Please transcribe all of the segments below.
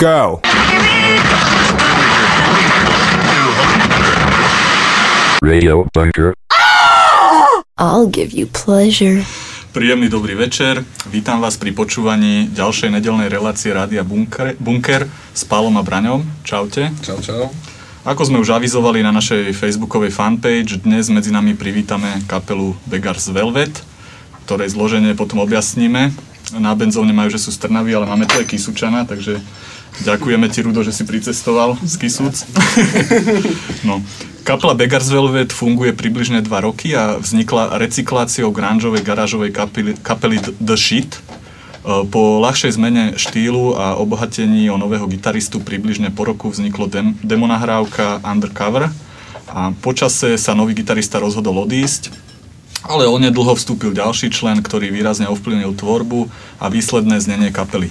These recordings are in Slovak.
go! Radio Bunker. I'll give you pleasure. Príjemný dobrý večer. Vítam vás pri počúvaní ďalšej nedelnej relácie Rádia Bunker, Bunker s Pálom a Braňom. Čaute. Čau, čau. Ako sme už avizovali na našej facebookovej fanpage, dnes medzi nami privítame kapelu Beggars Velvet, ktorej zloženie potom objasníme. Na benzóne majú, že sú z Trnavy, ale máme tu aj Kisučana, takže ďakujeme ti, Rudo, že si pricestoval z Kisúc. no. Kapela Beggars Velvet funguje približne 2 roky a vznikla recykláciou grungeovej garážovej kapely, kapely The Shit. E, Po ľahšej zmene štýlu a obohatení o nového gitaristu približne po roku vzniklo dem, demonahrávka Undercover a počase sa nový gitarista rozhodol odísť, ale onedlho vstúpil ďalší člen, ktorý výrazne ovplyvnil tvorbu a výsledné znenie kapely.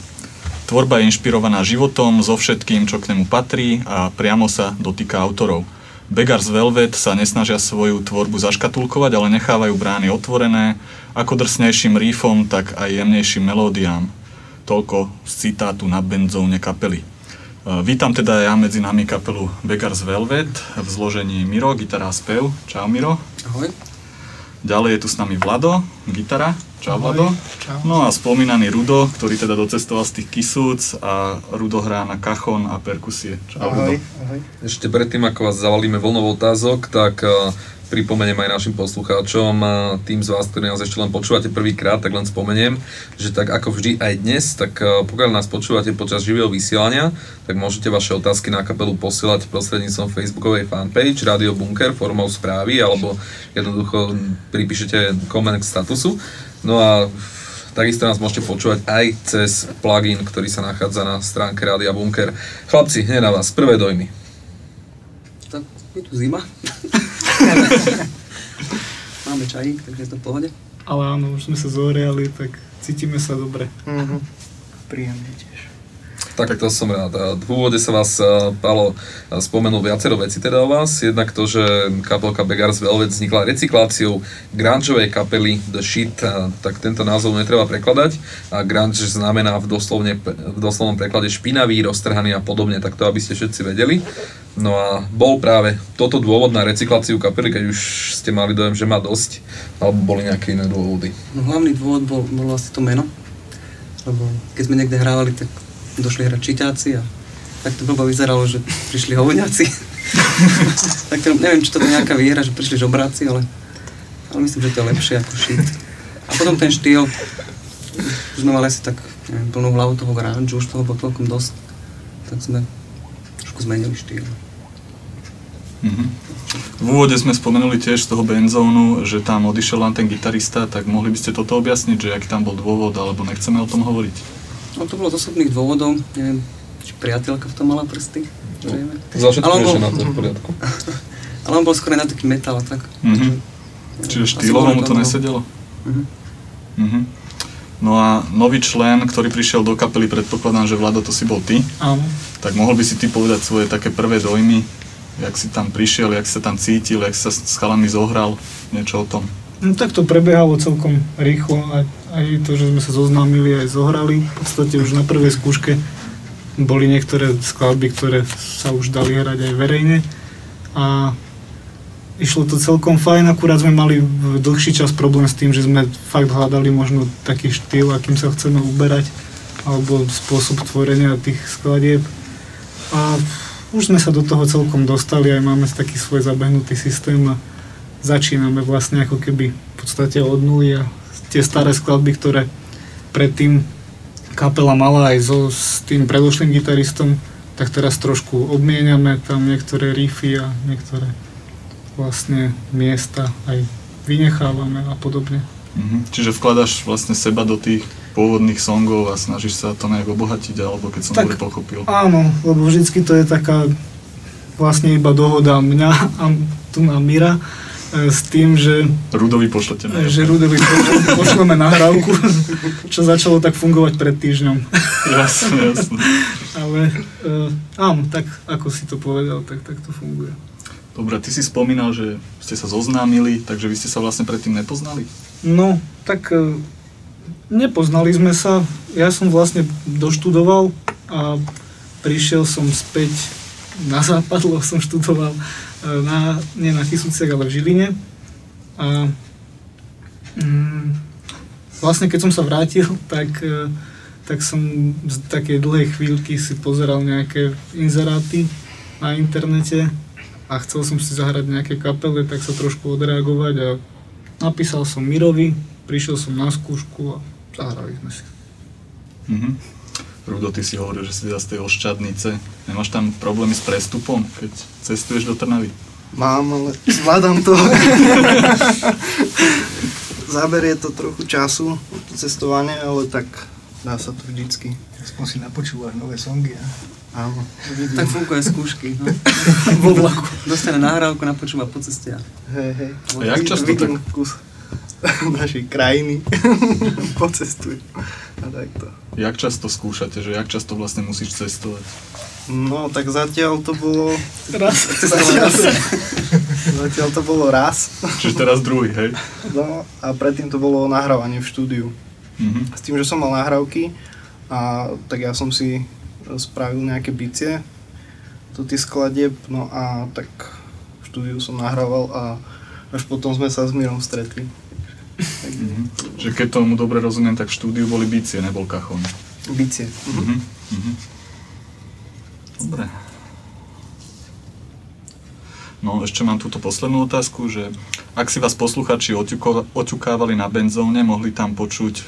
Tvorba je inšpirovaná životom, so všetkým, čo k nemu patrí a priamo sa dotýka autorov. Beggars Velvet sa nesnažia svoju tvorbu zaškatulkovať, ale nechávajú brány otvorené, ako drsnejším riffom, tak aj jemnejším melódiám. Toľko z citátu na benzóne kapely. E, Vítam teda ja medzi nami kapelu Beggars Velvet v zložení Miro, gitara a spev. Čau Miro. Ahoj. Ďalej je tu s nami Vlado, gitara. Čau Ahoj, Vlado. čau. No a spomínaný Rudo, ktorý teda docestoval z tých Kisúc a Rudo hrá na kachon a perkusie. Čau Rudo. Ahoj, ahoj. Ešte predtým, ako vás zavalíme vlnou otázok, tak uh, pripomeniem aj našim poslucháčom, uh, tým z vás, ktorí nás ešte len počúvate prvýkrát, tak len spomeniem, že tak ako vždy aj dnes, tak uh, pokiaľ nás počúvate počas živého vysielania, tak môžete vaše otázky na kapelu posielať prostredníctvom facebookovej fanpage Radio Bunker formou správy alebo jednoducho pripíšete koment k statusu. No a Takisto nás môžete počúvať aj cez plugin, ktorý sa nachádza na stránke Rádia Bunker. Chlapci, hneď na vás, prvé dojmy. Tak je tu zima. Máme čajík, takže je to v pohode. Ale áno, už sme sa zohriali, tak cítime sa dobre. Mhm. Príjemne tiež. Tak to som rád. V úvode sa vás, a, Palo, a, spomenul viacero veci teda o vás. Jednak to, že kapelka Beggars Velvet vznikla recykláciou grungeovej kapely The Shit, tak tento názov netreba prekladať. A grunge znamená v, doslovne, v doslovnom preklade špinavý, roztrhaný a podobne, tak to aby ste všetci vedeli. No a bol práve toto dôvod na recykláciu kapely, keď už ste mali dojem, že má dosť, alebo boli nejaké iné dôvody. No hlavný dôvod bol, bol asi to meno. Lebo keď sme niekde hrávali, tak došli hrať čitáci a tak to blbo vyzeralo, že prišli hovňáci. tak to, neviem, či to je nejaká výhra, že prišli žobráci, ale, ale myslím, že to je lepšie ako shit. A potom ten štýl, už sme mali asi tak neviem, plnú hlavu toho grunge, už toho bolo celkom dosť, tak sme trošku zmenili štýl. Mhm. V úvode sme spomenuli tiež z toho benzónu, že tam odišiel len ten gitarista, tak mohli by ste toto objasniť, že aký tam bol dôvod, alebo nechceme o tom hovoriť? No to bolo z osobných dôvodov, neviem, či priateľka v tom mala prsty, zrejme. Za všetko je bol- na to v poriadku. Ale on bol skôr na taký metal a tak. Mhm. Čiže štýlovo mu to bolo- nesedelo? Mhm. Mhm. No a nový člen, ktorý prišiel do kapely, predpokladám, že Vlado, to si bol ty, Áno. tak mohol by si ty povedať svoje také prvé dojmy, jak si tam prišiel, jak sa tam cítil, jak sa s chalami zohral, niečo o tom. No tak to prebiehalo celkom rýchlo, aj, aj to, že sme sa zoznámili, aj zohrali. V podstate už na prvej skúške boli niektoré skladby, ktoré sa už dali hrať aj verejne. A išlo to celkom fajn, akurát sme mali dlhší čas problém s tým, že sme fakt hľadali možno taký štýl, akým sa chceme uberať, alebo spôsob tvorenia tých skladieb. A už sme sa do toho celkom dostali, aj máme taký svoj zabehnutý systém a začíname vlastne ako keby v podstate od nuly a tie staré skladby, ktoré predtým kapela mala aj so, s tým predošlým gitaristom, tak teraz trošku obmieniame tam niektoré riffy a niektoré vlastne miesta aj vynechávame a podobne. Mhm. Čiže vkladaš vlastne seba do tých pôvodných songov a snažíš sa to nejak obohatiť, alebo keď som Tak- dobre pochopil. Áno, lebo vždycky to je taká vlastne iba dohoda mňa a tu na Mira s tým, že Rudovi pošlete na že Rudovi pošle- pošleme nahrávku, čo začalo tak fungovať pred týždňom. Jasne, jasne. Ale uh, áno, tak ako si to povedal, tak, tak to funguje. Dobre, ty si spomínal, že ste sa zoznámili, takže vy ste sa vlastne predtým nepoznali? No, tak uh, nepoznali sme sa. Ja som vlastne doštudoval a prišiel som späť na západ, lebo som študoval e, na, nie na Kisúciach, ale v Žiline. A mm, vlastne keď som sa vrátil, tak, e, tak som z takej dlhej chvíľky si pozeral nejaké inzeráty na internete a chcel som si zahrať nejaké kapele, tak sa trošku odreagovať a napísal som Mirovi, prišiel som na skúšku a zahrali sme si. Mhm. Rudo, ty si hovoril, že si teda z tej Oščadnice. Nemáš tam problémy s prestupom, keď cestuješ do Trnavy? Mám, ale zvládam to. Zaberie to trochu času, to cestovanie, ale tak dá sa to vždycky. Aspoň si napočúvaš nové songy. A... Áno. Tak fungujú aj skúšky. No. Vo vlaku. Dostane nahrávku, napočúva po ceste Hej, hej. A jak často Vidím tak? kus našej krajiny. Pocestuj. Takto. Jak často skúšate, že jak často vlastne musíš cestovať? No, tak zatiaľ to bolo... Raz. Zatiaľ, zatiaľ to bolo raz. Čiže teraz druhý, hej? No, a predtým to bolo nahrávanie v štúdiu. Mhm. S tým, že som mal nahrávky, a tak ja som si spravil nejaké bicie do tých skladieb, no a tak v štúdiu som nahrával a až potom sme sa s Mírom stretli. Mhm. Že keď tomu dobre rozumiem, tak v štúdiu boli bicie, nebol kachon. Bicie. Mhm. Mhm. Dobre. No, ešte mám túto poslednú otázku, že ak si vás posluchači oťuko- oťukávali na benzóne, mohli tam počuť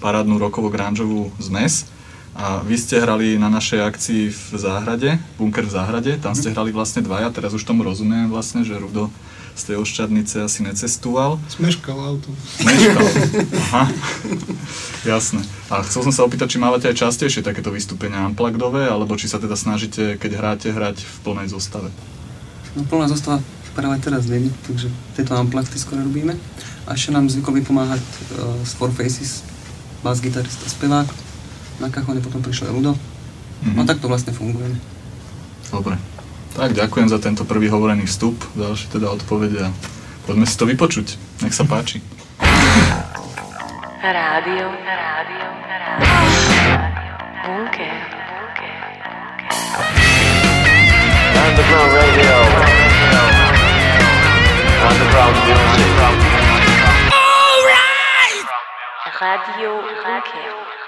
parádnu rokovo granžovú zmes. A vy ste hrali na našej akcii v záhrade, bunker v záhrade, tam ste hrali vlastne dvaja, teraz už tomu rozumiem vlastne, že Rudo z tej Oščadnice asi necestoval. Smeškal autobus. Meškal. Aha. Jasné. A chcel som sa opýtať, či mávate aj častejšie takéto vystúpenia unpluggedové, alebo či sa teda snažíte, keď hráte, hrať v plnej zostave. No, plná zostava práve teraz není, takže tieto amplakty skoro robíme. A ešte nám zvykol vypomáhať uh, z Four Faces, bas gitarista, spevák. Na kachone potom prišiel Rudo. No Mhm. tak to vlastne funguje. Dobre. Tak, ďakujem za tento prvý hovorený vstup, ďalšie teda odpovede a poďme si to vypočuť. Nech sa páči. Radio. Bunker, bunker. Underground radio. Underground music. Radio Bunker.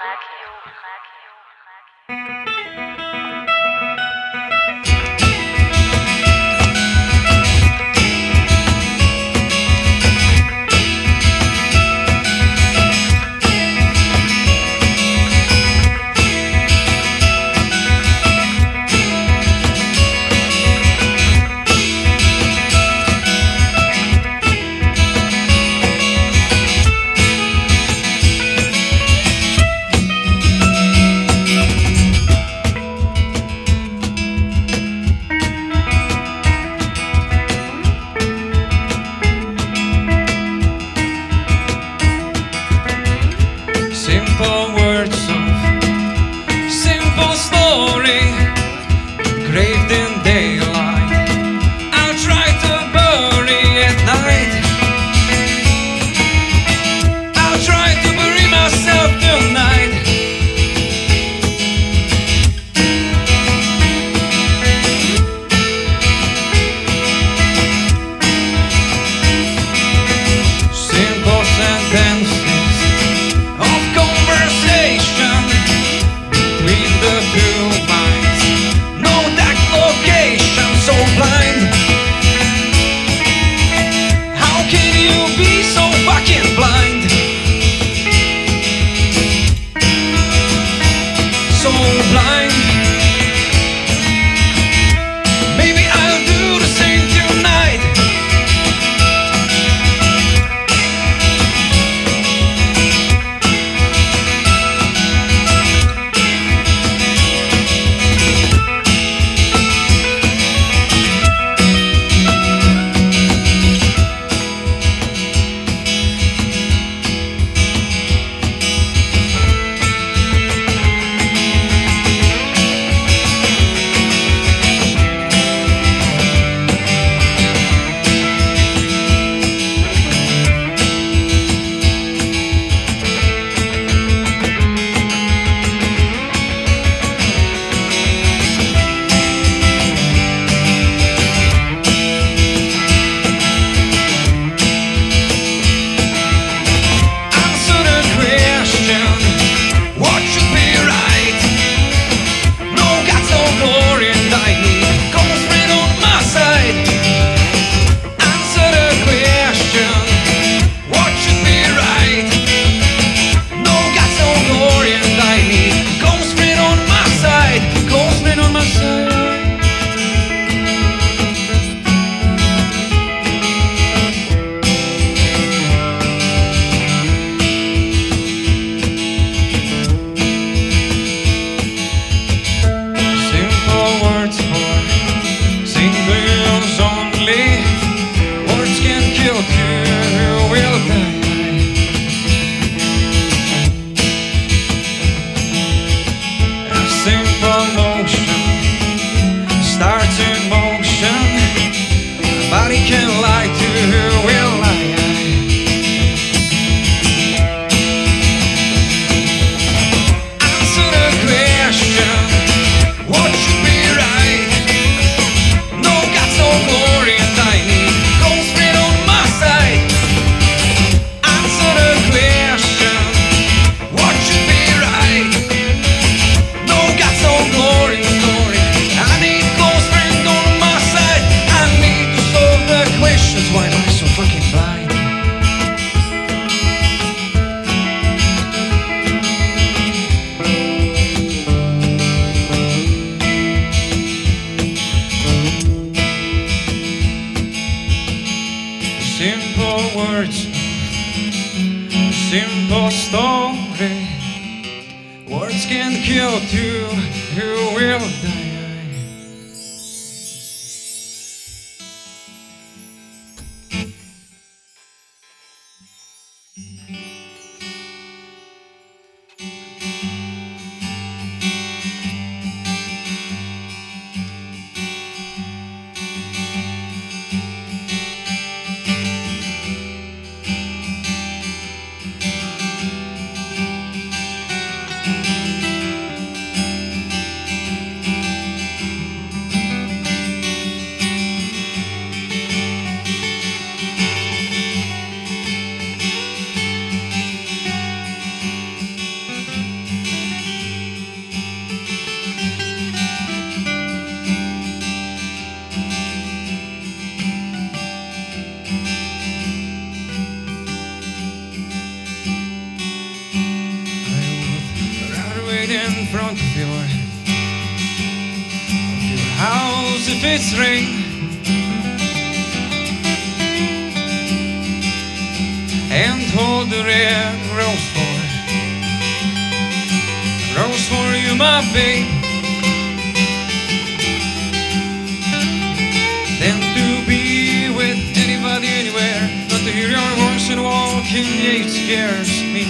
It scares me.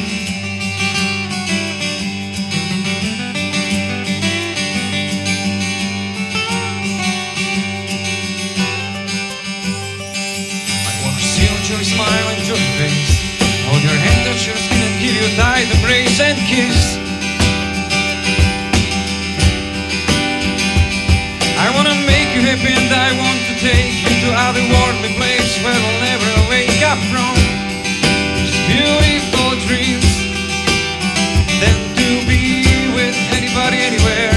I wanna see your smile and your face, Hold your hand that your skin and give you the embrace and kiss. I wanna make you happy and I want to take you to other worldly place where I'll never wake up from dreams than to be with anybody anywhere.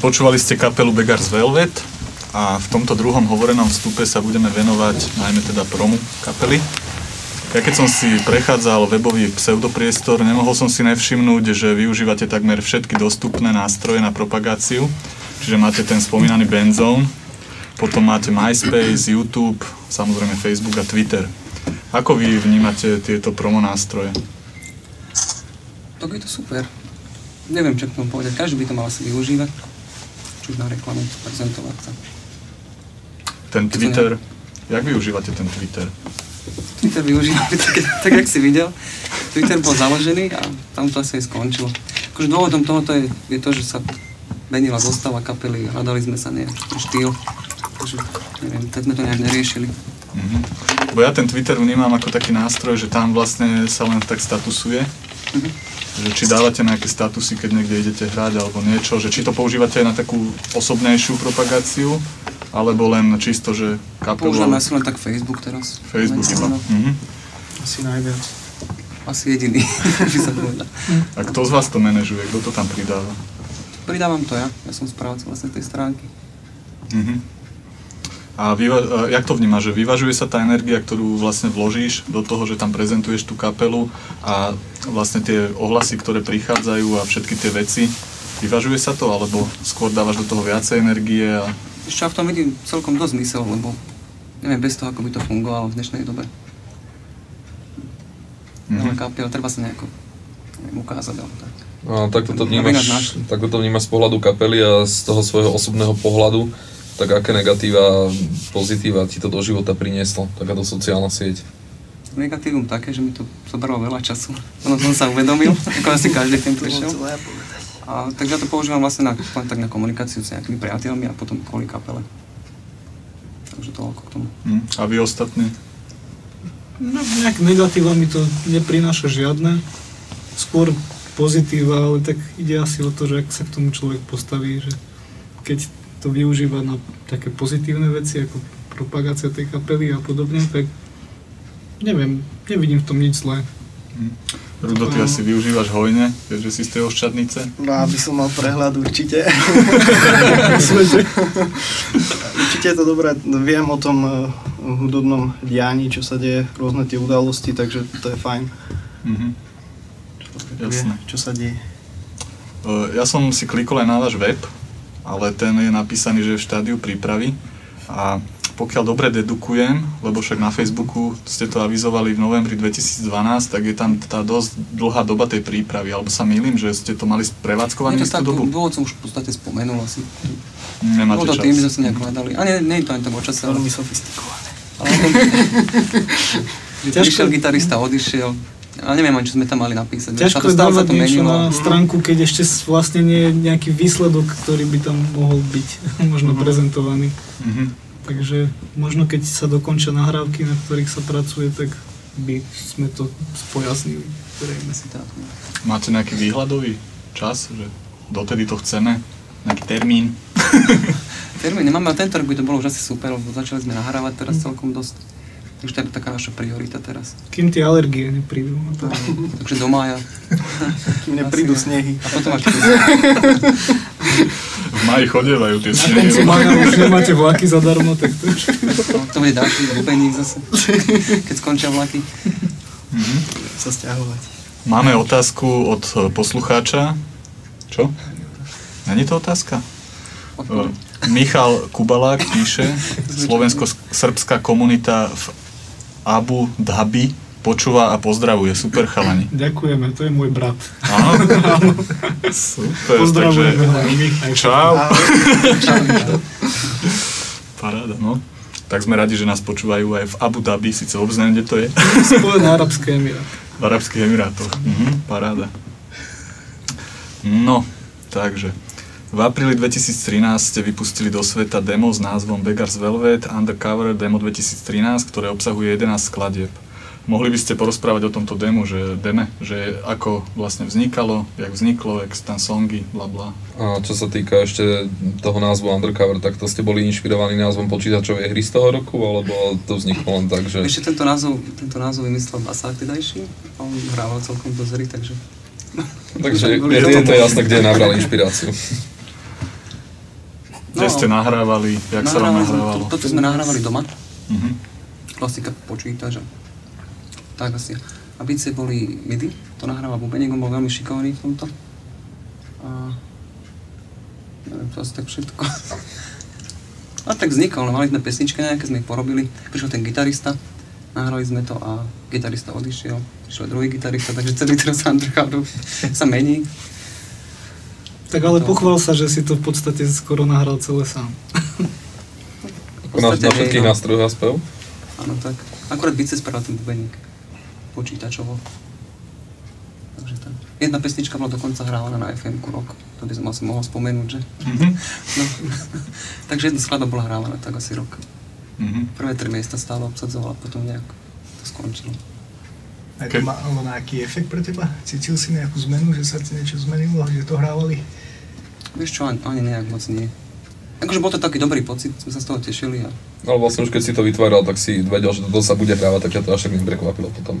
Počúvali ste kapelu Beggars Velvet a v tomto druhom hovorenom vstupe sa budeme venovať najmä teda promu kapely. Ja keď som si prechádzal webový pseudopriestor, nemohol som si nevšimnúť, že využívate takmer všetky dostupné nástroje na propagáciu. Čiže máte ten spomínaný Benzone, potom máte MySpace, YouTube, samozrejme Facebook a Twitter. Ako vy vnímate tieto promo nástroje? Tak je to super. Neviem, čo k tomu povedať. Každý by to mal asi využívať. Či už na reklamu, prezentovať sa. Ten Twitter, jak využívate ten Twitter? Twitter využívame tak, tak, jak si videl. Twitter bol založený a tam to asi skončilo. Akože dôvodom tohoto je, je to, že sa menila zostava kapely, hľadali sme sa nejaký štýl. Takže neviem, tak sme to nejak neriešili. Mhm. Bo ja ten Twitter vnímam ako taký nástroj, že tam vlastne sa len tak statusuje. Mhm. Že či dávate nejaké statusy, keď niekde idete hrať alebo niečo, že či to používate aj na takú osobnejšiu propagáciu, alebo len čisto, že kapelu... Používame asi len tak Facebook teraz. Facebook iba. Mhm. Asi najviac. Asi jediný, by sa povedal. A kto z vás to manažuje? Kto to tam pridáva? Pridávam to ja, ja som správca vlastne tej stránky. Mhm. A vyva- jak to vnímaš, že vyvažuje sa tá energia, ktorú vlastne vložíš do toho, že tam prezentuješ tú kapelu a vlastne tie ohlasy, ktoré prichádzajú a všetky tie veci, vyvažuje sa to, alebo skôr dávaš do toho viacej energie a Ešte ja v tom vidím celkom dosť zmysel, lebo neviem bez toho, ako by to fungovalo v dnešnej dobe. Mhm. Mm-hmm. kapiel, treba sa nejako neviem, ukázať, alebo tak. No, tak toto Aby nás vnímaš, našli. tak toto vnímaš z pohľadu kapely a z toho svojho osobného pohľadu, tak aké negatíva, pozitíva ti to do života prinieslo, takáto sociálna sieť. Negatívum také, že mi to zobralo veľa času. Ono som sa uvedomil, ako asi každý ten prišiel. A, takže ja to používam vlastne na, len tak na komunikáciu s nejakými priateľmi a potom kvôli kapele. Takže toľko k tomu. hm, a vy ostatní? No, nejak negatíva mi to neprináša žiadne. Skôr pozitíva, ale tak ide asi o to, že ak sa k tomu človek postaví, že keď to využíva na také pozitívne veci, ako propagácia tej kapely a podobne, tak neviem, nevidím v tom nič zlé. Rudo, ty asi využívaš hojne, keďže si z tej oščadnice. No, aby som mal prehľad určite. určite je to dobré. Viem o tom eh, hudobnom dianí, čo sa deje, rôzne tie udalosti, takže to je fajn. Mhm. Jasné. Vie, čo sa deje. E, Ja som si klikol aj na váš web, ale ten je napísaný, že je v štádiu prípravy a pokiaľ dobre dedukujem, lebo však na Facebooku ste to avizovali v novembri 2012, tak je tam tá dosť dlhá doba tej prípravy, alebo sa mýlim, že ste to mali prevádzkované istú dobu? dôvod som už v podstate spomenul asi. Nemáte to čas. tým, že sme sa nejak hľadali. A nie, nie je to ani tak o čase, ale... Veľmi sofistikované. ale Ťažko- prišiel gitarista, odišiel. A neviem ani, čo sme tam mali napísať. Ťažko sa to sa to niečo menilo. na stránku, keď ešte s- vlastne nie je nejaký výsledok, ktorý by tam mohol byť možno prezentovaný. Mhm. Takže možno keď sa dokončia nahrávky, na ktorých sa pracuje, tak by sme to spojasnili. Si tak. Máte nejaký výhľadový čas, že dotedy to chceme? Nejaký termín? Termín nemáme, ale tento rok by to bolo už asi super, lebo začali sme nahrávať teraz celkom dosť. Takže to je taká naša priorita teraz. Kým tie alergie neprídu. No to... Takže do mája. Kým neprídu snehy. A potom až V maji chodievajú tie Na snehy. konci mája už nemáte vlaky zadarmo, tak to už... No, to bude ďalší bubeník zase, keď skončia vlaky. Sa stiahovať. Máme otázku od poslucháča. Čo? Není to otázka? Michal Kubalák píše, slovensko-srbská komunita v Abu Dhabi počúva a pozdravuje. Super chalani. Ďakujeme, to je môj brat. Áno? Super, Pozdravujeme takže... Čau. Čau. Paráda, no. Tak sme radi, že nás počúvajú aj v Abu Dhabi, síce vôbec neviem, kde to je. Spojené Arabské Emiráty. V Arabských Emirátoch. Mhm, paráda. No, takže. V apríli 2013 ste vypustili do sveta demo s názvom Beggars Velvet Undercover Demo 2013, ktoré obsahuje 11 skladieb. Mohli by ste porozprávať o tomto demo, že deme, že ako vlastne vznikalo, jak vzniklo, jak tam songy, bla bla. A čo sa týka ešte toho názvu Undercover, tak to ste boli inšpirovaní názvom počítačovej hry z toho roku, alebo to vzniklo len tak, že... Ešte tento názov, tento názov vymyslel Basák tedajší. On hrával celkom dosť hry, takže... Takže je, je to jasné, kde nabral inšpiráciu. Kde ste nahrávali, jak sa vám nahrávalo? To, toto sme nahrávali doma. Mhm. Klasika počítač a tak asi. A bicie boli MIDI, to nahrával Bubeník, on bol veľmi šikovný v tomto. A neviem, to asi tak všetko. A tak vznikol, no mali sme pesničky nejaké, sme ich porobili, prišiel ten gitarista, nahrali sme to a gitarista odišiel, prišiel druhý gitarista, takže celý teraz undercover sa mení. Tak ale pochval sa, že si to v podstate skoro nahral celé sám. Ako na, na všetkých no. nástrojoch a spev? Áno, tak. Akurát bice spravil ten bubeník. Počítačovo. Takže tak. Jedna pesnička bola dokonca hrávaná na fm rok. To by som asi mohol spomenúť, že? Mhm. No. Takže jedna skladba bola hrávaná tak asi rok. Mhm. Prvé tri miesta stále obsadzovala, potom nejak to skončilo. A to malo nejaký efekt pre teba? Cítil si nejakú zmenu, že sa ti niečo zmenilo, že to hrávali? Vieš čo, ani, nejak moc nie. Akože bol to taký dobrý pocit, sme sa z toho tešili a Ale vlastne už keď si to vytváral, tak si vedel, že toto sa bude hrávať, tak ťa to až tak neprekvapilo potom.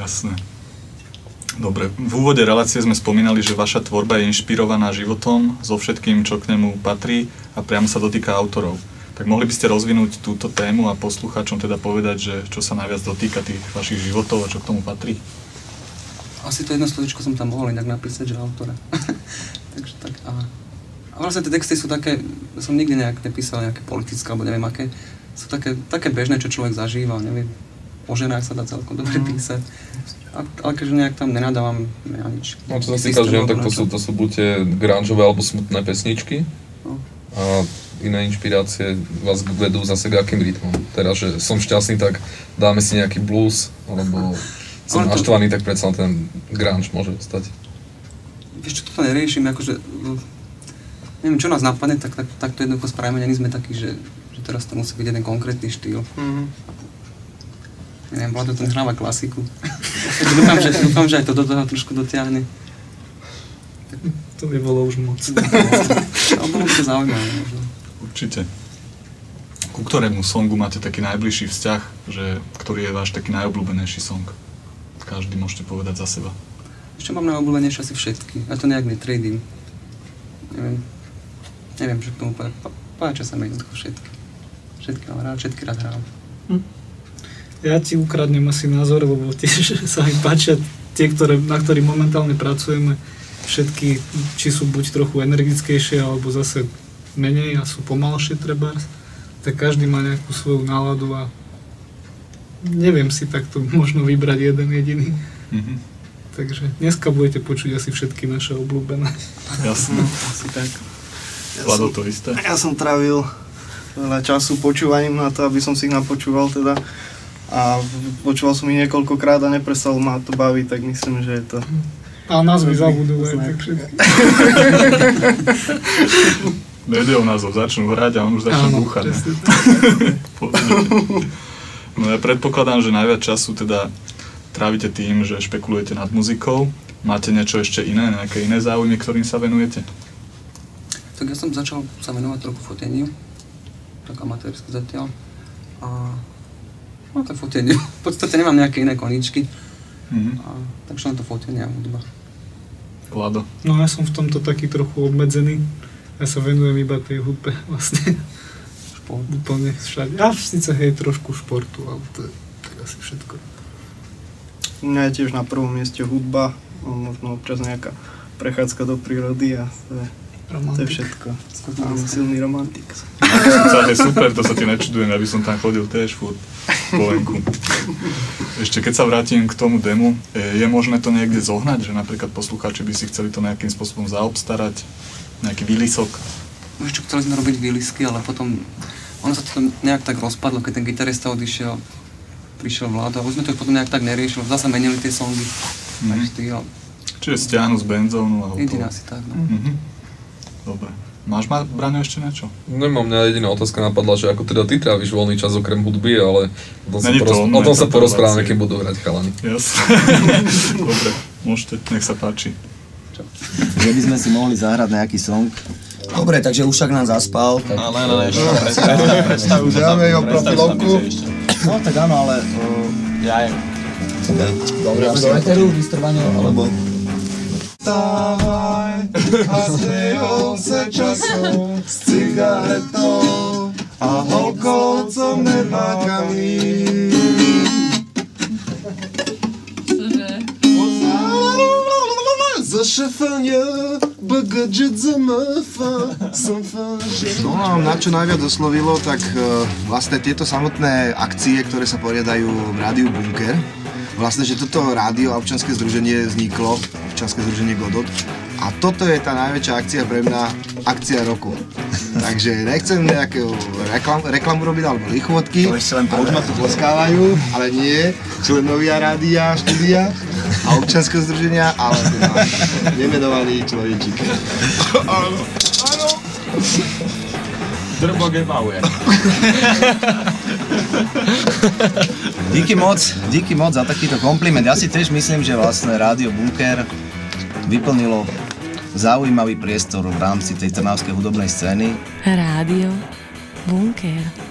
Jasné. Dobre, v úvode relácie sme spomínali, že vaša tvorba je inšpirovaná životom, so všetkým, čo k nemu patrí a priamo sa dotýka autorov. Tak mohli by ste rozvinúť túto tému a poslucháčom teda povedať, že čo sa najviac dotýka tých vašich životov a čo k tomu patrí? asi to jedno slovičko som tam mohol inak napísať, že autora. Takže tak a, a vlastne tie texty sú také, som nikdy nejak nepísal nejaké politické alebo neviem aké, sú také, také bežné, čo človek zažíva, neviem, o ženách sa dá celkom dobre písať. A, ale keďže nejak tam nenadávam ja nič. No čo sa týka žien, tak to sú, to sú buď tie grungeové alebo smutné pesničky. No. A iné inšpirácie vás vedú zase k akým rytmom. Teraz, že som šťastný, tak dáme si nejaký blues, alebo som Ale to- naštvaný, tak predsa ten grunge môže stať. Vieš čo, toto neriešim, akože, mm, neviem, čo nás napadne, tak, tak, tak to jednoducho spravíme, není sme takí, že, že teraz to musí byť jeden konkrétny štýl. Mhm. Neviem, Vlado ten hráva klasiku. Takže dúfam, že, dúfam, že aj to do toho trošku dotiahne. To by bolo už moc. Bolo by to zaujímavé možno. Určite. Ku ktorému songu máte taký najbližší vzťah, že, ktorý je váš taký najobľúbenejší song? Každý môžete povedať za seba. Ešte mám najobľúbenejšie asi všetky. Ja to nejak netradím. Neviem. Neviem, čo k tomu povedať. Pá- Páčia sa mi jednoducho všetky. Všetky mám rád, všetky rád hrám. Ja ti ukradnem asi názor, lebo tiež sa mi páčia tie, ktoré, na ktorých momentálne pracujeme. Všetky, či sú buď trochu energickejšie, alebo zase menej a sú pomalšie trebárs, tak každý má nejakú svoju náladu a neviem si takto možno vybrať jeden jediný. Mhm. Takže dneska budete počuť asi všetky naše obľúbené. Jasné. Asi tak. Ja Vlado som, to isté. ja som trávil veľa času počúvaním na to, aby som si ich napočúval teda. A počúval som ich niekoľkokrát a neprestalo ma to baviť, tak myslím, že je to... A názvy Dobrý zabudú aj tak všetky. Médiou názov začnú hrať a on už začne Áno, búchať. no ja predpokladám, že najviac času teda trávite tým, že špekulujete nad muzikou. Máte niečo ešte iné, nejaké iné záujmy, ktorým sa venujete? Tak ja som začal sa venovať trochu foteniu, tak amatérsky zatiaľ. A no tak foteniu. V podstate nemám nejaké iné koničky. Mhm. A, takže len to fotenie a hudba. Vlado. No ja som v tomto taký trochu obmedzený. Ja sa venujem iba tej hudbe vlastne. Šport. Úplne všade. A síce hej trošku športu, ale to je tak asi všetko. U mňa je tiež na prvom mieste hudba, no, možno občas nejaká prechádzka do prírody a to je, to je všetko. Áno, silný romantik. To je super, to sa ti nečudujem, aby som tam chodil tiež furt po venku. Ešte keď sa vrátim k tomu demu, e, je možné to niekde zohnať, že napríklad poslucháči by si chceli to nejakým spôsobom zaobstarať, nejaký výlisok? Vieš čo, chceli sme robiť výlisky, ale potom ono sa to nejak tak rozpadlo, keď ten gitarista odišiel, prišiel vláda, už sme to potom nejak tak neriešili, zase menili tie songy, Mhm. aj štýl. Čiže stiahnu z benzónu a hotovo. asi tak, no. Mhm. Dobre. Máš, ma, Braňo, ešte niečo? Nemám, mňa jediná otázka napadla, že ako teda ty tráviš voľný čas okrem hudby, ale o tom sa, Není to o tom sa porozprávame, keď budú hrať chalani. Jasne. Dobre, môžete, nech sa páči. Že by sme si mohli zahrať nejaký song. Dobre, takže už však nám zaspal. Tak... Ale, ale, ešte predstav, predstav, Dáme jeho sa profilovku. No tak áno, ale... Uh, Ja je. Dobre, do eteru, vystrvanie, alebo... Vstávaj a smějou se času s cigaretou a holkou, co No a na čo najviac oslovilo, tak e, vlastne tieto samotné akcie, ktoré sa poriadajú v rádiu Bunker, vlastne, že toto rádio a občanské združenie vzniklo, občanské združenie Godot, a toto je tá najväčšia akcia pre mňa, akcia roku. Takže nechcem nejakú reklam, reklamu robiť alebo lichotky, To ešte len a už ma tu tleskávajú, ale nie, členovia rádia, štúdia a občanského združenia, ale teda nemenovaný človečík. Áno, áno. Drbo Gebauer. Díky moc, díky moc za takýto kompliment. Ja si tiež myslím, že vlastne Rádio Bunker vyplnilo zaujímavý priestor v rámci tej trnavskej hudobnej scény. Rádio Bunker.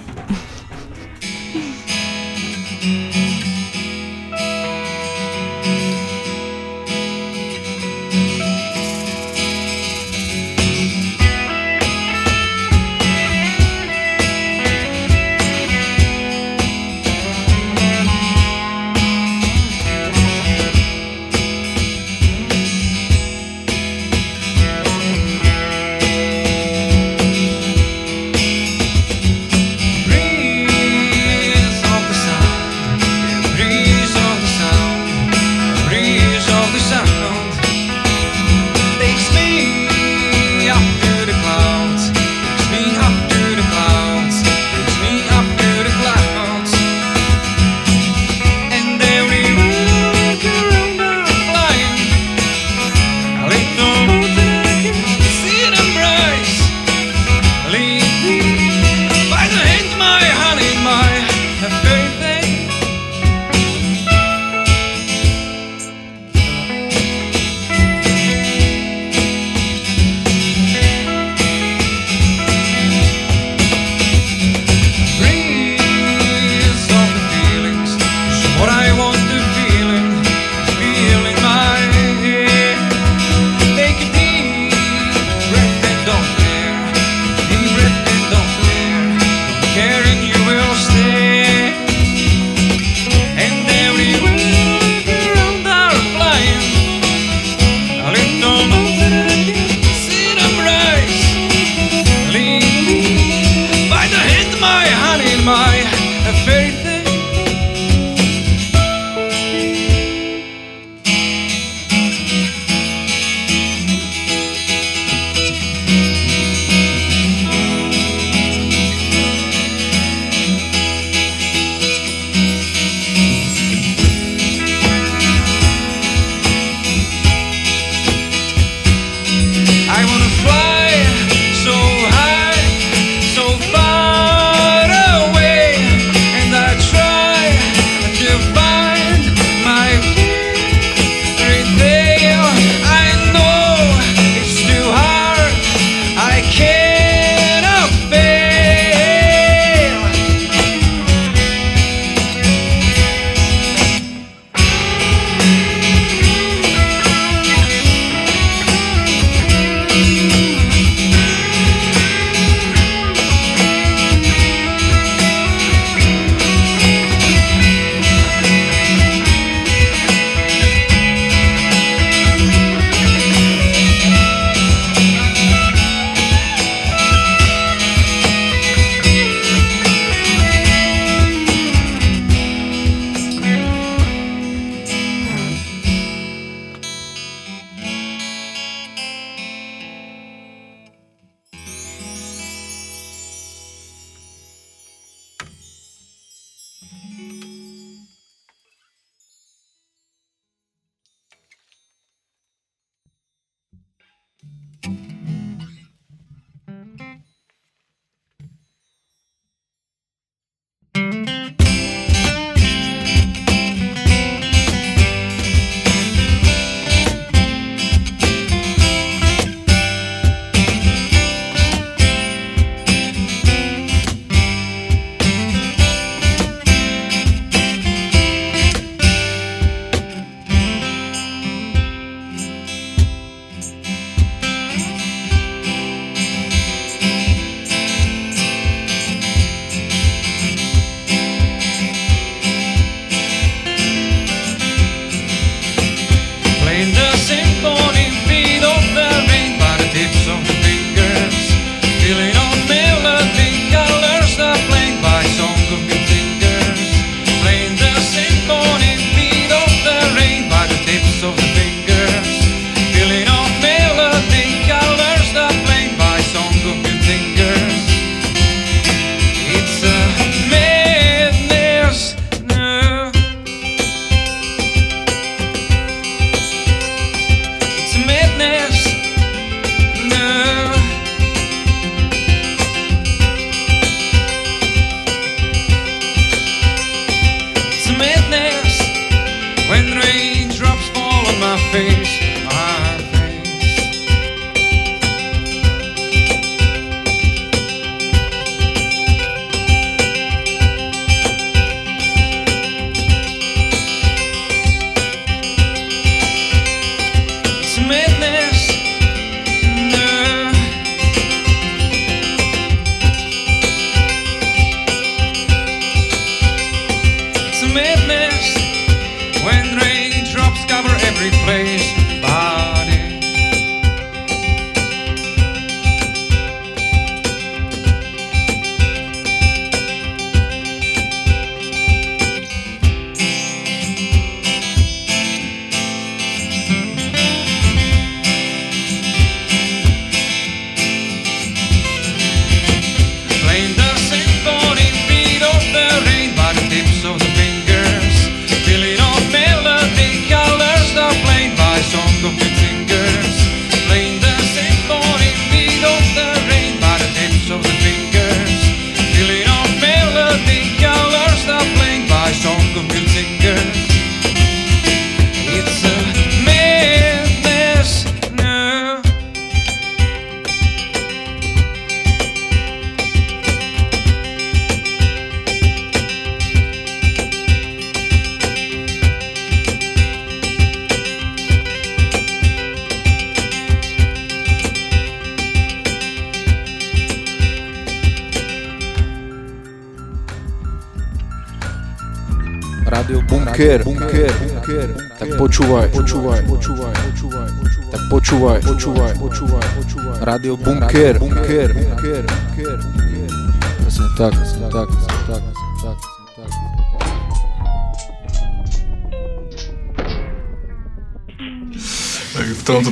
Every place.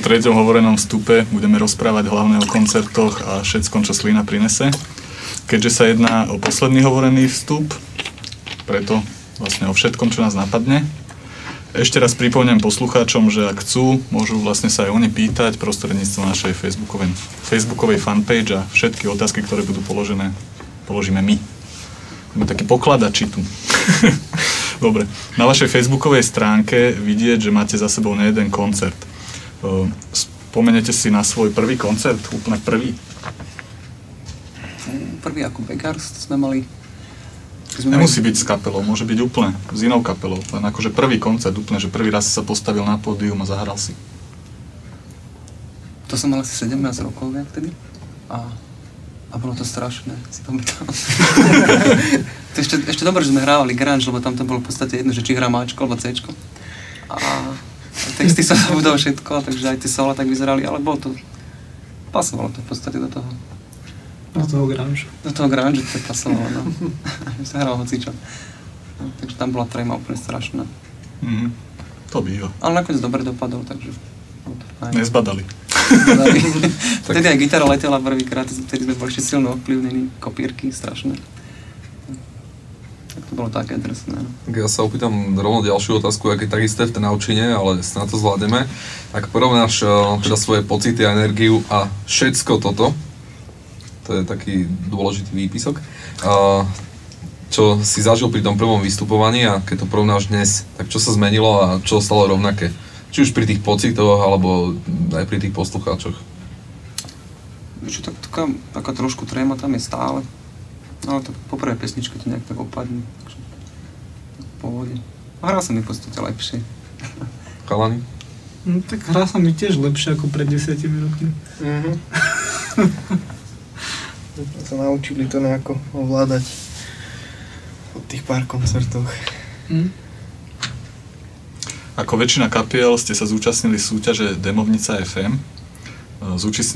Treťom hovorenom vstupe budeme rozprávať hlavne o koncertoch a všetkom, čo Slina prinese. Keďže sa jedná o posledný hovorený vstup, preto vlastne o všetkom, čo nás napadne. Ešte raz pripomínam poslucháčom, že ak chcú, môžu vlastne sa aj oni pýtať prostredníctvom našej facebookovej, facebookovej fanpage a všetky otázky, ktoré budú položené, položíme my. Máme taký pokladač tu. Dobre, na vašej facebookovej stránke vidieť, že máte za sebou nejeden koncert. Ehm, Spomenete si na svoj prvý koncert, úplne prvý? Prvý ako Beggars sme mali sme Nemusí byť s kapelou, môže byť úplne s inou kapelou. Len akože prvý koncert, úplne, že prvý raz si sa postavil na pódium a zahral si. To som mal asi 17 rokov nejak vtedy. A, a bolo to strašné, si pamätám. to ešte, ešte dobre, že sme hrávali grunge, lebo tam to bolo v podstate jedno, že či hrá Ačko alebo Cčko. A texty som zabudol všetko, takže aj tie sola tak vyzerali, ale bolo to... Pasovalo to v podstate do toho. Do toho grunge. Do toho grunge to pasovalo, no. sa hral hocičo. No, takže tam bola tréma úplne strašná. Mhm. To býva. Ale nakoniec dobre dopadol, takže. Nezbadali. Nezbadali. Vtedy aj gitara letela prvýkrát, vtedy sme boli ešte silno ovplyvnení, kopírky strašné. To bolo také drsné. Ja sa opýtam rovno ďalšiu otázku, aké tak isté v tej naučine, ale snad to zvládneme. Ak porovnáš eh, teda svoje pocity a energiu a všetko toto, to je taký dôležitý výpisok, a čo si zažil pri tom prvom vystupovaní a keď to porovnáš dnes, tak čo sa zmenilo a čo ostalo rovnaké? Či už pri tých pocitoch, alebo aj pri tých poslucháčoch. Čo, tak, taká, taká trošku tréma tam je stále. Ale tak po prvej pesničke to nejak tak opadne. Takže v pohode. A hrá sa mi v podstate lepšie. Chalani? No, tak hrá sa mi tiež lepšie ako pred desiatimi rokmi. Mhm. Sa naučili to nejako ovládať po tých pár koncertoch. Hm? Ako väčšina kapiel ste sa zúčastnili súťaže Demovnica FM.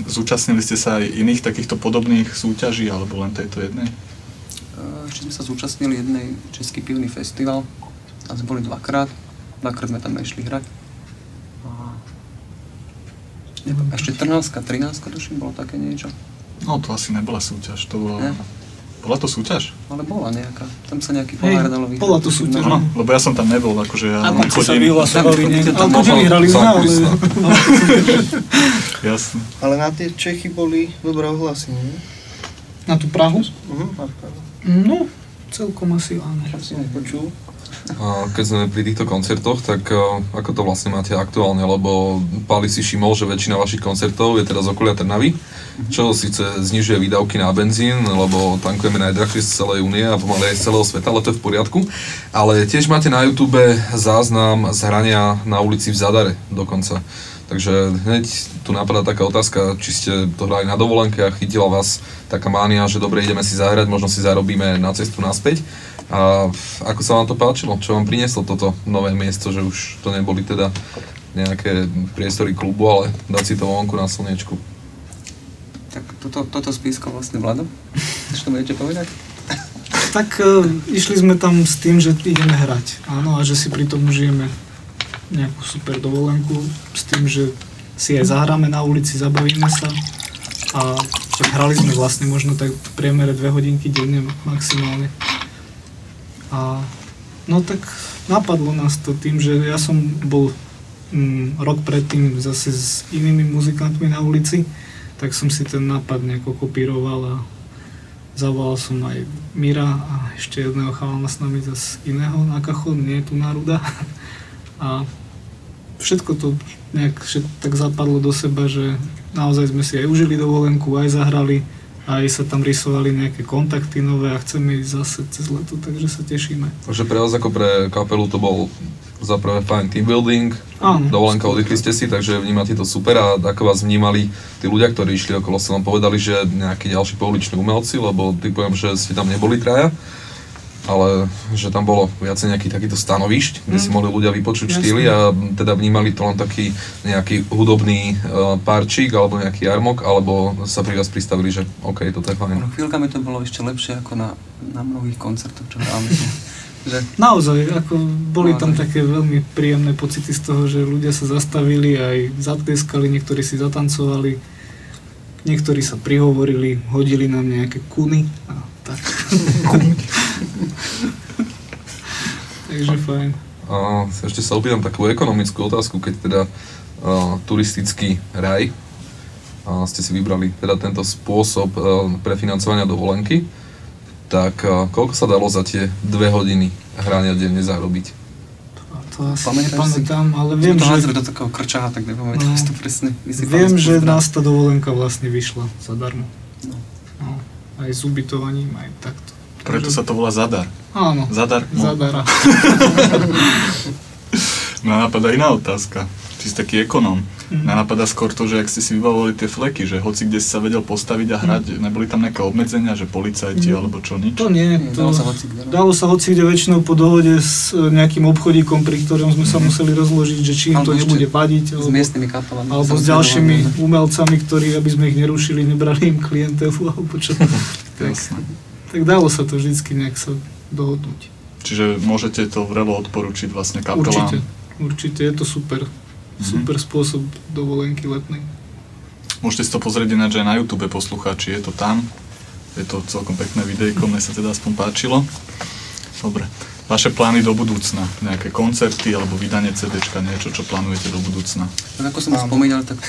Zúčastnili ste sa aj iných takýchto podobných súťaží, alebo len tejto jednej? Ešte sme sa zúčastnili jednej Český pivný festival. Tam sme boli dvakrát. Dvakrát sme tam išli hrať. A... Neviem, ešte 14 13 tuším, bolo také niečo. No to asi nebola súťaž, to bolo... Ne? Bola to súťaž? Ale bola nejaká. Tam sa nejaký pohár dalo vyhrať. bola to súťaž. Áno, lebo ja som tam nebol, akože ja A len konci sa vyhlasovali? Tam- Ale konci vyhrali sme, ale... Jasne. Ale na tie Čechy boli dobré ohlasy, nie? Na tú Prahu? Mhm, na Prahu. No, celkom asi áno. Si nepočul? A keď sme pri týchto koncertoch, tak eh, ako to vlastne máte aktuálne? Lebo Pali si všimol, že väčšina vašich koncertov je teda z okolia Trnavy, čo síce znižuje výdavky na benzín, lebo tankujeme najdrahšie z celej únie a pomaly aj z celého sveta, ale to je v poriadku. Ale tiež máte na YouTube záznam z hrania na ulici v Zadare dokonca. Takže hneď tu napadá taká otázka, či ste to hrali na dovolenke a chytila vás taká mánia, že dobre, ideme si zahrať, možno si zarobíme na cestu naspäť. A ako sa vám to páčilo? Čo vám prinieslo toto nové miesto, že už to neboli teda nejaké priestory klubu, ale dať si to vonku na slnečku? Tak toto, toto spískal vlastne Vlado. Čo to budete povedať? Tak uh, išli sme tam s tým, že ideme hrať. Áno, a že si pri tom užijeme nejakú super dovolenku s tým, že si aj zahráme na ulici, zabavíme sa. A tak hrali sme vlastne možno tak v priemere dve hodinky denne maximálne. A no tak napadlo nás to tým, že ja som bol mm, rok predtým zase s inými muzikantmi na ulici, tak som si ten nápad nejako kopíroval a zavolal som aj Mira a ešte jedného chalana s nami zase iného na kachon, nie tu náruda. A všetko to nejak všet, tak zapadlo do seba, že naozaj sme si aj užili dovolenku, aj zahrali, aj sa tam rysovali nejaké kontakty nové a chceme ísť zase cez leto, takže sa tešíme. Takže pre vás ako pre kapelu to bol za prvé fajn team building, Áno. dovolenka oddychli ste si, takže vnímate to super a ako vás vnímali tí ľudia, ktorí išli okolo, sa vám povedali, že nejakí ďalší pouliční umelci, lebo typujem, že ste tam neboli traja. Ale že tam bolo viacej nejakých takýchto stanovišť, kde si Mm. mohli ľudia vypočuť Jasné. štýly a teda vnímali to len taký nejaký hudobný uh, párčik alebo nejaký jarmok, alebo sa pri vás pristavili, že OK, toto je fajn. No, chvíľkami to bolo ešte lepšie ako na, na mnohých koncertoch, čo hráme. že Naozaj, ako boli tam také veľmi príjemné pocity z toho, že ľudia sa zastavili, aj zatleskali, niektorí si zatancovali, niektorí sa prihovorili, hodili nám nejaké kuny a tak. Takže fajn. A ešte sa opýtam takú ekonomickú otázku, keď teda uh, turistický raj a ste si vybrali teda tento spôsob uh, prefinancovania dovolenky, tak uh, koľko sa dalo za tie dve hodiny hrania denne zarobiť? To asi nepamätám, ale Viem, to že, do takého krčaha, tak nepamätám No. to presne. Viem, že pozdrav. nás tá dovolenka vlastne vyšla zadarmo. No. No, aj s ubytovaním, aj takto. Preto sa to volá zadar. Áno. Zadar? No. Zadara. Mňa napadá iná otázka. Ty si taký ekonóm. Mhm. Mňa napadá skôr to, že ak ste si vybavovali tie fleky, že hoci kde si sa vedel postaviť a hrať, neboli tam nejaké obmedzenia, že policajti Mhm. alebo čo, nič? To nie, to dalo sa hocikde, no. dalo sa hoci kde väčšinou po dohode s e, nejakým obchodíkom, pri ktorom sme sa museli rozložiť, že či im to nebude vadiť, S alebo, miestnymi kapelami. alebo s ďalšími umelcami, ktorí, aby sme ich nerušili, nebrali im klientelu, alebo čo. tak, Jasné. Tak dalo sa to vždycky nejak sa dohodnúť. Čiže môžete to vrelo odporučiť vlastne kapelám. Určite, určite, je to super. Super spôsob dovolenky letnej. Môžete si to pozrieť ináč aj na YouTube poslucháči, je to tam. Je to celkom pekné videjko, mne sa teda aspoň páčilo. Dobre. Vaše plány do budúcna? Nejaké koncerty alebo vydanie CDčka, niečo, čo plánujete do budúcna? Tak ako som už spomínal, tak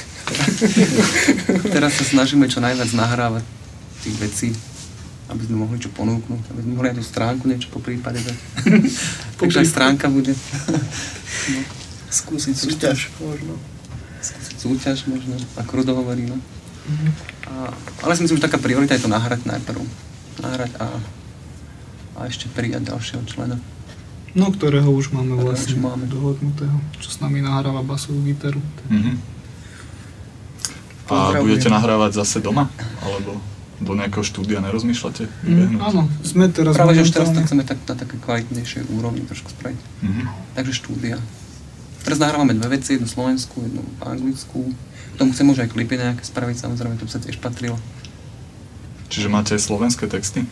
teraz sa snažíme čo najviac nahrávať tých vecí, aby sme mohli čo ponúknuť, aby sme mohli aj tú stránku niečo po prípade dať. Takže aj stránka bude. no. Skúsiť súťaž možno. Skúsiť súťaž možno, ako Rudo hovorí, no. A, ale si myslím, že taká priorita je to nahrať najprv. Nahrať a, a ešte prijať ďalšieho člena. No, ktorého už máme Ktorého vlastne už máme. dohodnutého, čo s nami nahráva basovú gitaru. Mhm. A budete nahrávať zase doma? Alebo do nejakého štúdia nerozmýšľate? Mm, áno, sme teraz Práve, že už teraz tak chceme tak, na také kvalitnejšej úrovni trošku spraviť. Mhm. Takže štúdia. Teraz nahrávame dve veci, jednu slovenskú, jednu anglickú. K tomu chcem už aj klipy nejaké spraviť, samozrejme, to by sa tiež patrilo. Čiže máte aj slovenské texty?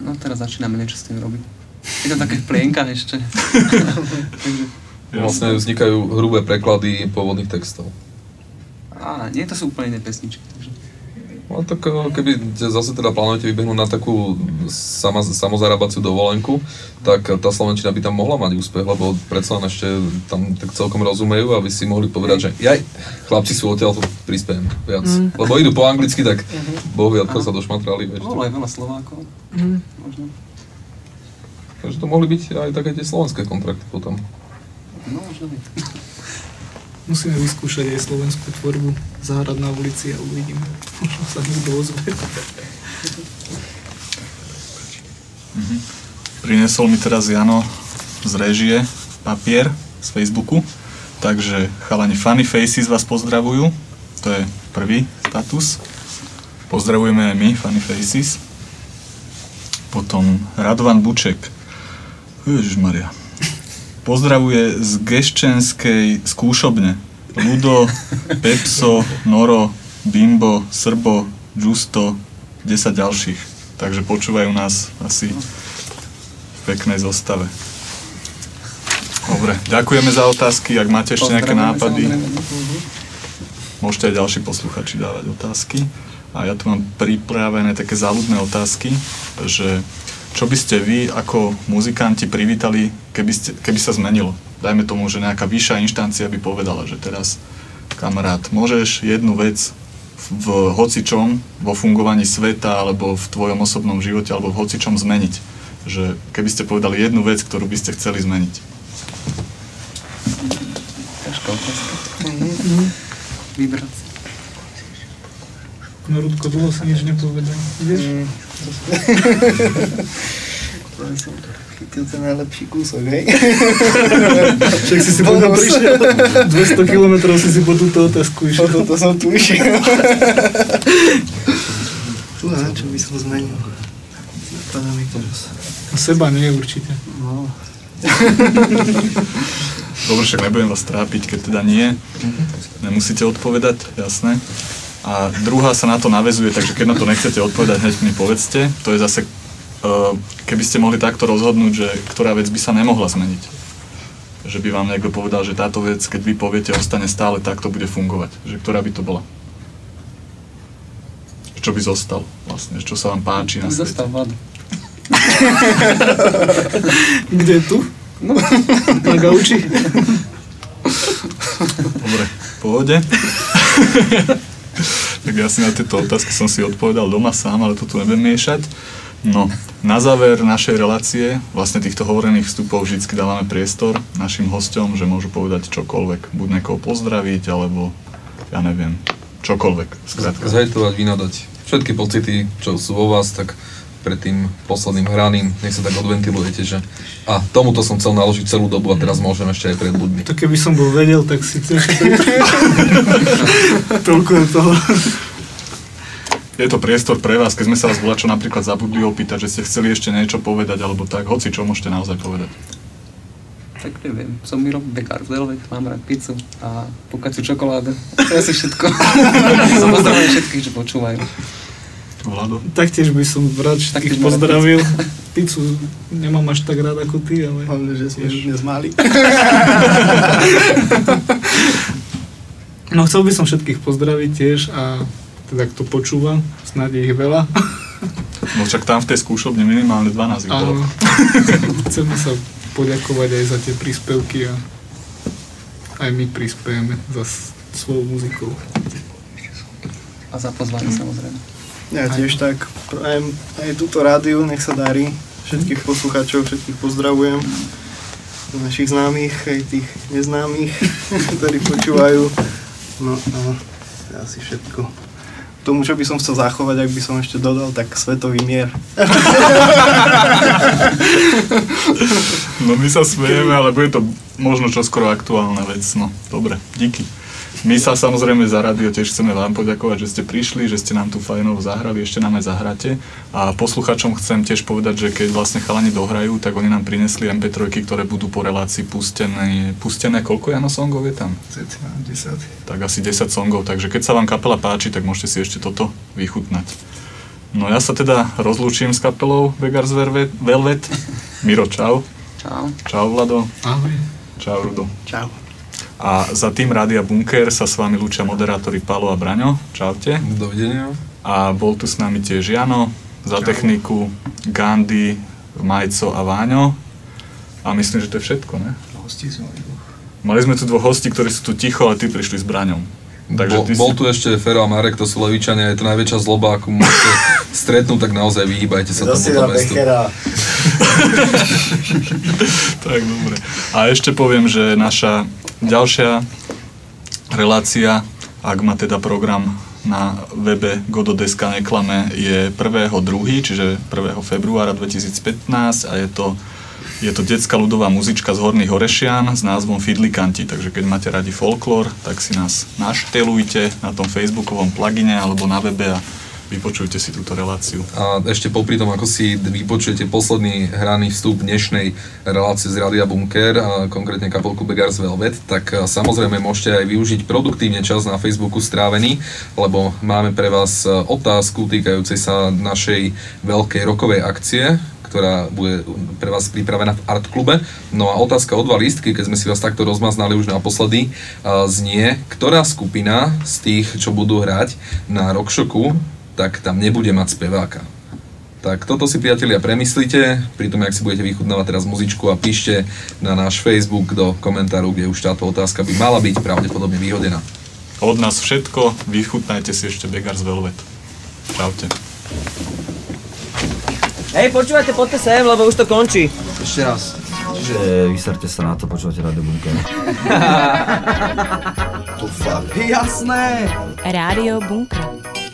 No teraz začíname niečo s tým robiť. Je to také v plienkach ešte. Takže, Vlastne vznikajú hrubé preklady pôvodných textov. á, nie, to sú úplne iné pesničky. No tak eh, keby zase teda plánujete vybehnúť na takú sama, samozarábaciu dovolenku, tak tá Slovenčina by tam mohla mať úspech, lebo predsa len ešte tam tak celkom rozumejú a vy si mohli povedať, že jaj, chlapci sú odtiaľ, to prispiem viac. Mm. Lebo idú po anglicky, tak Mhm. Áno. sa došmatrali. Bolo aj veľa Slovákov. Mhm. Možno. Takže to mohli byť aj také tie slovenské kontrakty potom. No, možno. Musíme vyskúšať aj slovenskú tvorbu, zahrať na ulici a uvidíme. Možno sa niekto ozve. Mhm. Prinesol mi teraz Jano z režie papier z Facebooku, takže chalani Funny Faces vás pozdravujú, to je prvý status. Pozdravujeme aj my, Funny Faces. Potom Radovan Buček. Ježišmaria. Pozdravuje z Geščenskej skúšobne. Ludo, Pepso, Noro, Bimbo, Srbo, Justo, 10 ďalších. Takže počúvajú nás asi v peknej zostave. Dobre, ďakujeme za otázky. Ak máte ešte nejaké nápady, môžete aj ďalší posluchači dávať otázky. A ja tu mám pripravené také záľudné otázky, že čo by ste vy ako muzikanti privítali, keby, ste, keby sa zmenilo? Dajme tomu, že nejaká vyššia inštancia by povedala, že teraz kamarát, môžeš jednu vec v hocičom, vo fungovaní sveta, alebo v tvojom osobnom živote, alebo v hocičom zmeniť. Že keby ste povedali jednu vec, ktorú by ste chceli zmeniť. Ťažká otázka. Vybrať si. No Rudko, dlho sa nič nepovedal. Ideš? Ja som chytil ten najlepší kúsok, hej? Však si si potom prišiel. 200 km si si po túto otázku išiel. Po toto som tu išiel. Fúha, čo by som zmenil? napadá mi teraz. Seba nie určite. No. Dobre, však nebudem vás trápiť, keď teda nie. Nemusíte odpovedať, jasné. A druhá sa na to navezuje, takže keď na to nechcete odpovedať, hneď mi povedzte. To je zase, eh, keby ste mohli takto rozhodnúť, že ktorá vec by sa nemohla zmeniť. Že by vám niekto povedal, že táto vec, keď vy poviete, ostane stále tak, to bude fungovať. Že ktorá by to bola? Čo by zostal vlastne? Čo sa vám páči na svete? Zostal Vlado. Kde tu? No. Na gauči? Dobre, v pohode. tak ja si na tieto otázky som si odpovedal doma sám, ale to tu nebudem miešať. No, na záver našej relácie, vlastne týchto hovorených vstupov vždy dávame priestor našim hosťom, že môžu povedať čokoľvek. Buď niekoho pozdraviť, alebo ja neviem, čokoľvek. Skrátka. Zhejtovať, vynadať všetky pocity, čo sú vo vás, tak pred tým posledným hraným, nech sa tak odventilujete, že a tomuto som chcel naložiť celú dobu a teraz môžem ešte aj pred ľuďmi. To keby som bol vedel, tak si tiež Toľko je toho. Je to priestor pre vás, keď sme sa vás bola čo napríklad zabudli opýtať, že ste chceli ešte niečo povedať, alebo tak, hoci čo môžete naozaj povedať. Tak neviem, som Miro Bekár z Velvet, mám rád pizzu a pukaciu čokoládu. To je asi všetko. pozdravujem všetkých, že počúvajú. Vlado? Taktiež by som rád všetkých pozdravil. Pizzu nemám až tak rád ako ty, ale... Hlavne, že sme dnes mali. No chcel by som všetkých pozdraviť tiež a teda kto počúva, snáď ich veľa. No však tam v tej skúšobne minimálne 12 ich bolo. Chceme sa poďakovať aj za tie príspevky a aj my prispiejeme za svojou muzikou. A za pozvanie samozrejme. Ja tiež tak, prajem aj túto rádiu, nech sa darí. Všetkých poslucháčov, všetkých pozdravujem. Našich známych, aj tých neznámych, ktorí počúvajú. No a asi všetko. Tomu, čo by som chcel zachovať, ak by som ešte dodal, tak svetový mier. No my sa smejeme, ale bude to možno čoskoro aktuálna vec. No, dobre, díky. My sa samozrejme za rádio tiež chceme vám poďakovať, že ste prišli, že ste nám tu fajnovo zahrali, ešte nám aj zahráte. A posluchačom chcem tiež povedať, že keď vlastne chalani dohrajú, tak oni nám prinesli MP3, ktoré budú po relácii pustené. Pustené, koľko Jano songov je tam? Cca 10. Tak asi 10 songov, takže keď sa vám kapela páči, tak môžete si ešte toto vychutnať. No ja sa teda rozlúčim s kapelou Velvet. Velvet. Miro, čau. Čau. Čau Vlado. Ahoj. Čau Rudo. Čau. A za tým Rádia Bunker sa s vami lúčia moderátori Palo a Braňo. Čaute. Dovidenia. A bol tu s nami tiež Jano, za techniku Gandhi, Majco a Váňo. A myslím, že to je všetko, ne? Hostí sme mali dvoch. Mali sme tu dvoch hostí, ktorí sú tu ticho, ale ty prišli s Braňom. Takže Bol, ty bol si... tu ešte Fero a Marek, to sú Levičania, je to najväčšia zloba, akú môžete stretnúť, tak naozaj vyhýbajte sa tomuto mestu. tak dobre. A ešte poviem, že naša ďalšia relácia, ak má teda program na webe Gododeska neklame, je 1.2., čiže 1. februára 2015 a je to, je to detská ľudová muzička z Horných Horešian s názvom Fidlikanti, takže keď máte radi folklór, tak si nás naštelujte na tom facebookovom plugine alebo na webe a vypočujte si túto reláciu. A ešte popri tom, ako si vypočujete posledný hraný vstup dnešnej relácie z Radia Bunker, a konkrétne kapelku Begars Velvet, tak samozrejme môžete aj využiť produktívne čas na Facebooku strávený, lebo máme pre vás e, otázku týkajúcej sa našej veľkej rokovej akcie, ktorá bude pre vás pripravená v Art klube. No a otázka o dva lístky, keď sme si vás takto rozmaznali už naposledy, a, znie, ktorá skupina z tých, čo budú hrať na Rockshoku, tak tam nebude mať speváka. Tak toto si priatelia premyslite, pri tom, jak si budete vychutnávať teraz muzičku a píšte na náš Facebook do komentáru, kde už táto otázka by mala byť pravdepodobne vyhodená. Od nás všetko, vychutnajte si ešte Beggars Velvet. Čaute. Hej, počúvajte, poďte sem, lebo už to končí. Ešte raz. Čiže vyserte sa na to, počúvate Radio Bunker. To fakt. Jasné. Rádio Bunker.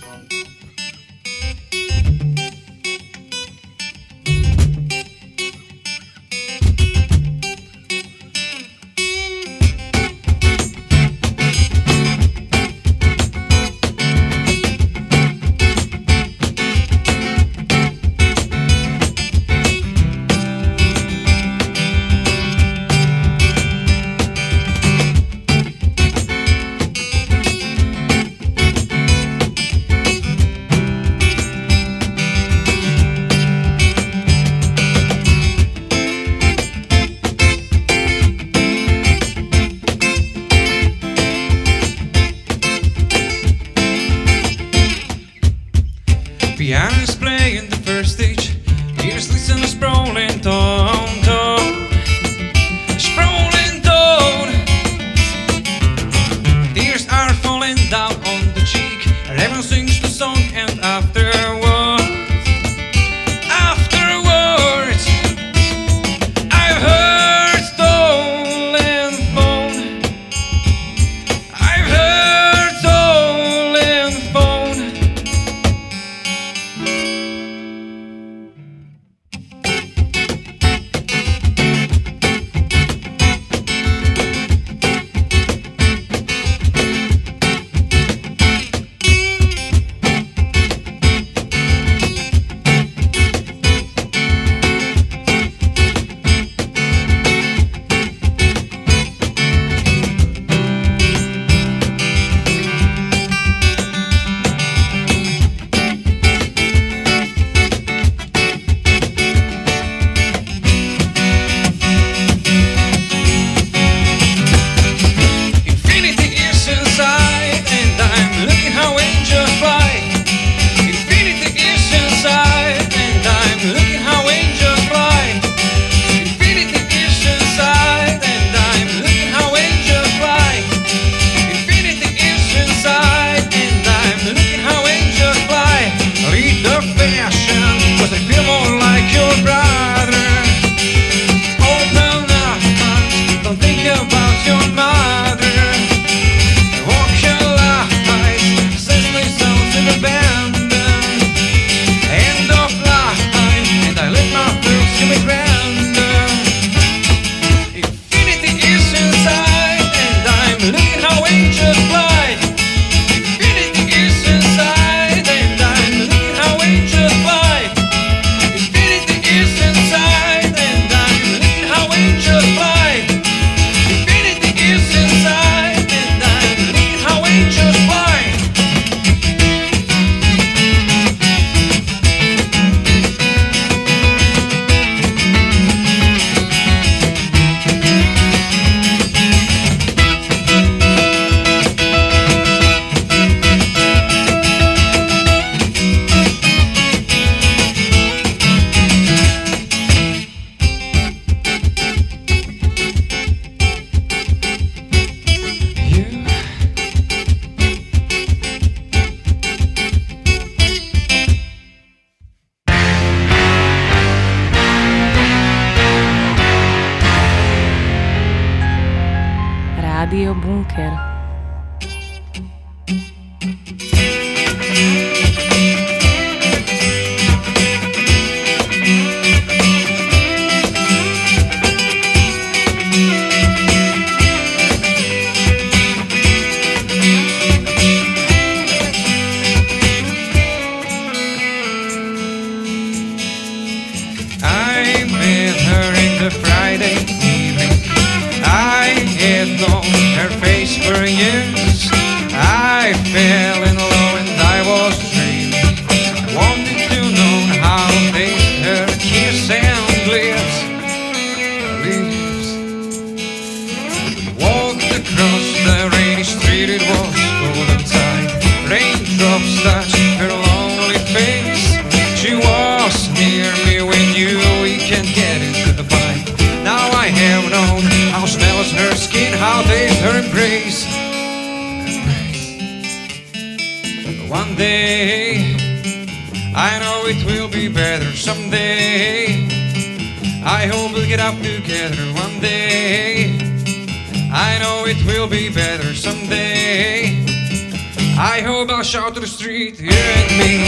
street, you and me.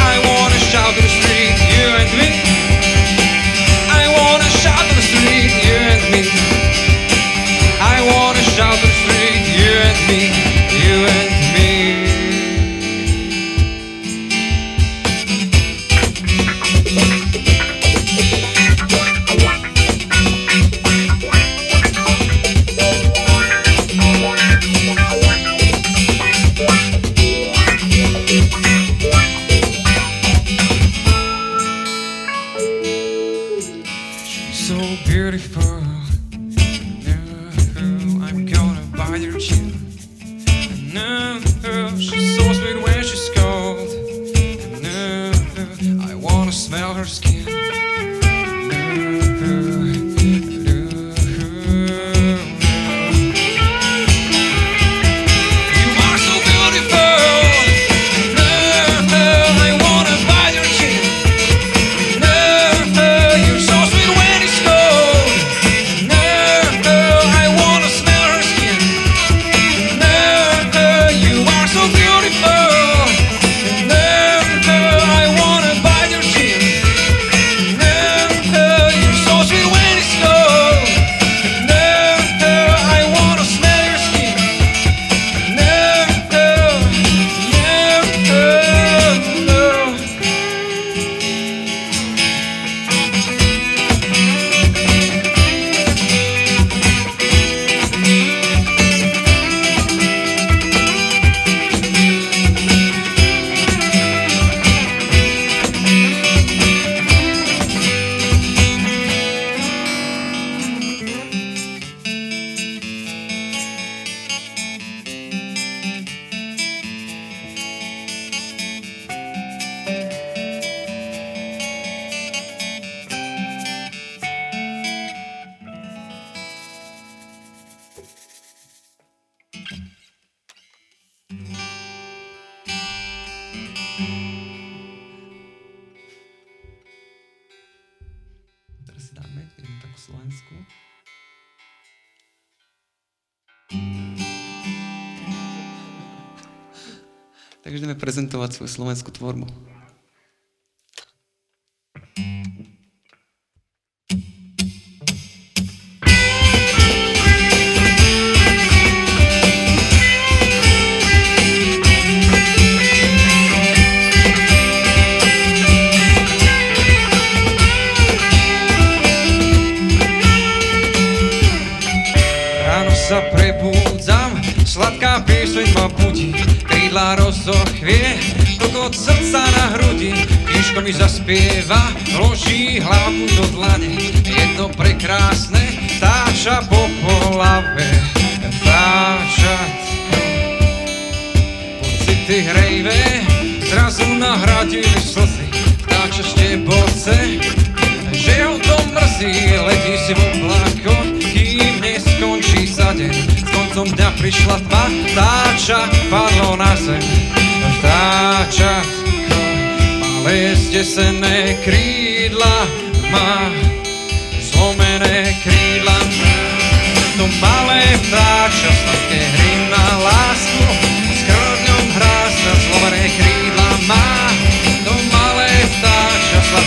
I wanna shout to the street, you and me. I wanna shout to the street, you and me. Prezentovať svoju slovenskú tvorbu.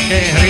que